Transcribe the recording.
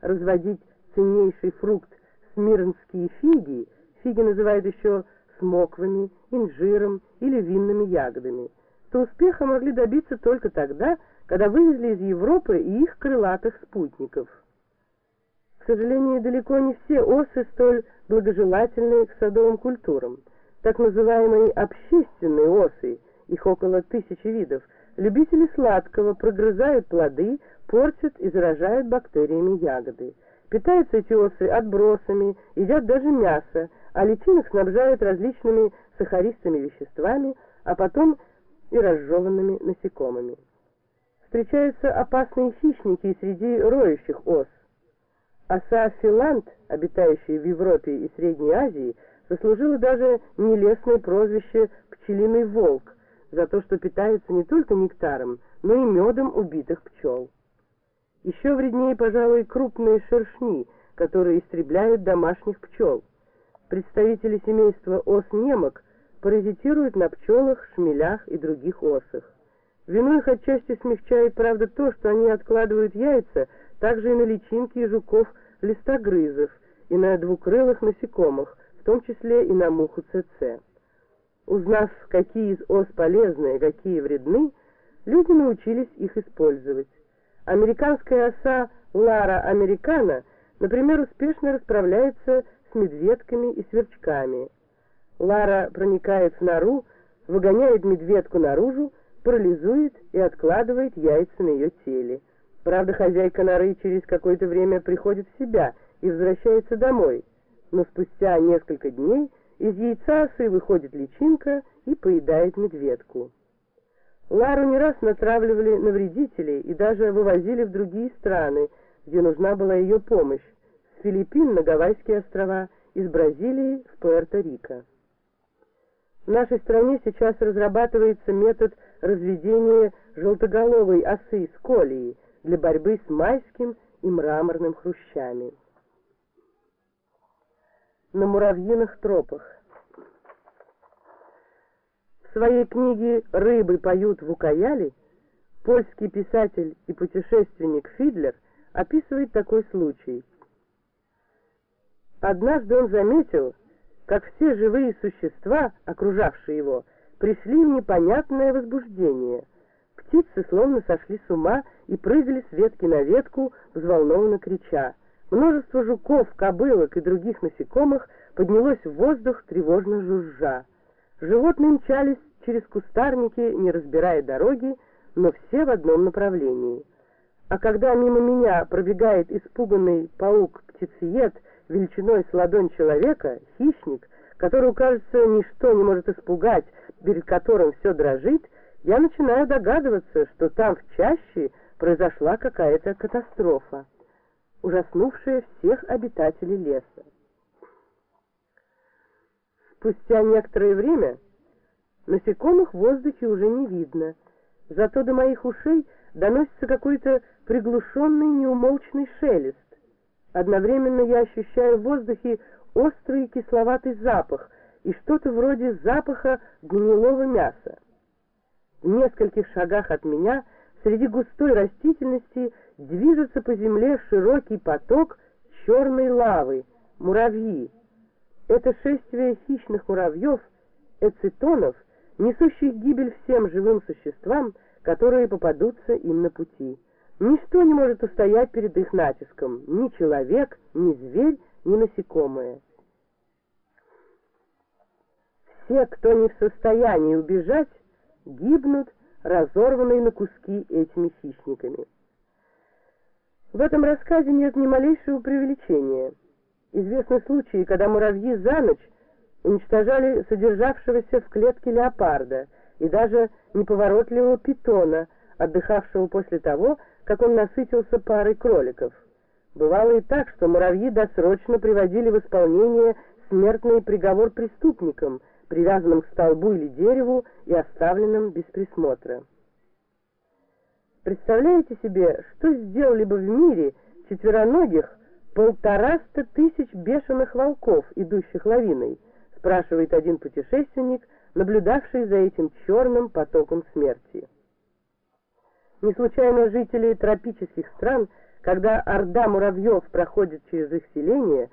разводить ценнейший фрукт смирнские фиги, фиги называют еще смоквами, инжиром или винными ягодами, то успеха могли добиться только тогда, когда вывезли из Европы и их крылатых спутников. К сожалению, далеко не все осы столь благожелательны к садовым культурам. Так называемые общественные осы, их около тысячи видов, любители сладкого прогрызают плоды, портят и заражают бактериями ягоды. Питаются эти осы отбросами, едят даже мясо, а личинок снабжают различными сахаристыми веществами, а потом и разжеванными насекомыми. Встречаются опасные хищники и среди роющих ос. Оса филант, обитающая в Европе и Средней Азии, заслужила даже нелестное прозвище «пчелиный волк» за то, что питается не только нектаром, но и медом убитых пчел. Еще вреднее, пожалуй, крупные шершни, которые истребляют домашних пчел. Представители семейства ос-немок паразитируют на пчелах, шмелях и других осах. Вину их отчасти смягчает, правда, то, что они откладывают яйца также и на личинки и жуков листогрызов, и на двукрылых насекомых, в том числе и на муху ЦЦ. Узнав, какие из ос полезны, какие вредны, люди научились их использовать. Американская оса Лара американа, например, успешно расправляется с медведками и сверчками. Лара проникает в нору, выгоняет медведку наружу, парализует и откладывает яйца на ее теле. Правда, хозяйка норы через какое-то время приходит в себя и возвращается домой, но спустя несколько дней из яйца осы выходит личинка и поедает медведку. Лару не раз натравливали на вредителей и даже вывозили в другие страны, где нужна была ее помощь, с Филиппин на Гавайские острова, из Бразилии в Пуэрто-Рико. В нашей стране сейчас разрабатывается метод разведения желтоголовой осы сколии для борьбы с майским и мраморным хрущами. На муравьиных тропах в своей книге «Рыбы поют в Укаяле» польский писатель и путешественник Фидлер описывает такой случай. Однажды он заметил, как все живые существа, окружавшие его, пришли в непонятное возбуждение. Птицы словно сошли с ума и прыгали с ветки на ветку, взволнованно крича. Множество жуков, кобылок и других насекомых поднялось в воздух, тревожно жужжа. Животные мчались через кустарники, не разбирая дороги, но все в одном направлении. А когда мимо меня пробегает испуганный паук-птицеед величиной с ладонь человека, хищник, которого, кажется, ничто не может испугать, перед которым все дрожит, я начинаю догадываться, что там в чаще произошла какая-то катастрофа, ужаснувшая всех обитателей леса. Спустя некоторое время насекомых в воздухе уже не видно, зато до моих ушей доносится какой-то приглушенный неумолчный шелест. Одновременно я ощущаю в воздухе острый кисловатый запах и что-то вроде запаха гнилого мяса. В нескольких шагах от меня среди густой растительности движется по земле широкий поток черной лавы, муравьи. Это шествие хищных муравьев, эцитонов, несущих гибель всем живым существам, которые попадутся им на пути. Ничто не может устоять перед их натиском, ни человек, ни зверь, ни насекомое. Все, кто не в состоянии убежать, гибнут, разорванные на куски этими хищниками. В этом рассказе нет ни малейшего преувеличения. Известны случаи, когда муравьи за ночь уничтожали содержавшегося в клетке леопарда и даже неповоротливого питона, отдыхавшего после того, как он насытился парой кроликов. Бывало и так, что муравьи досрочно приводили в исполнение смертный приговор преступникам, привязанным к столбу или дереву и оставленным без присмотра. Представляете себе, что сделали бы в мире четвероногих полтораста тысяч бешеных волков, идущих лавиной, спрашивает один путешественник, наблюдавший за этим черным потоком смерти. Не случайно жители тропических стран Когда орда муравьев проходит через их селение,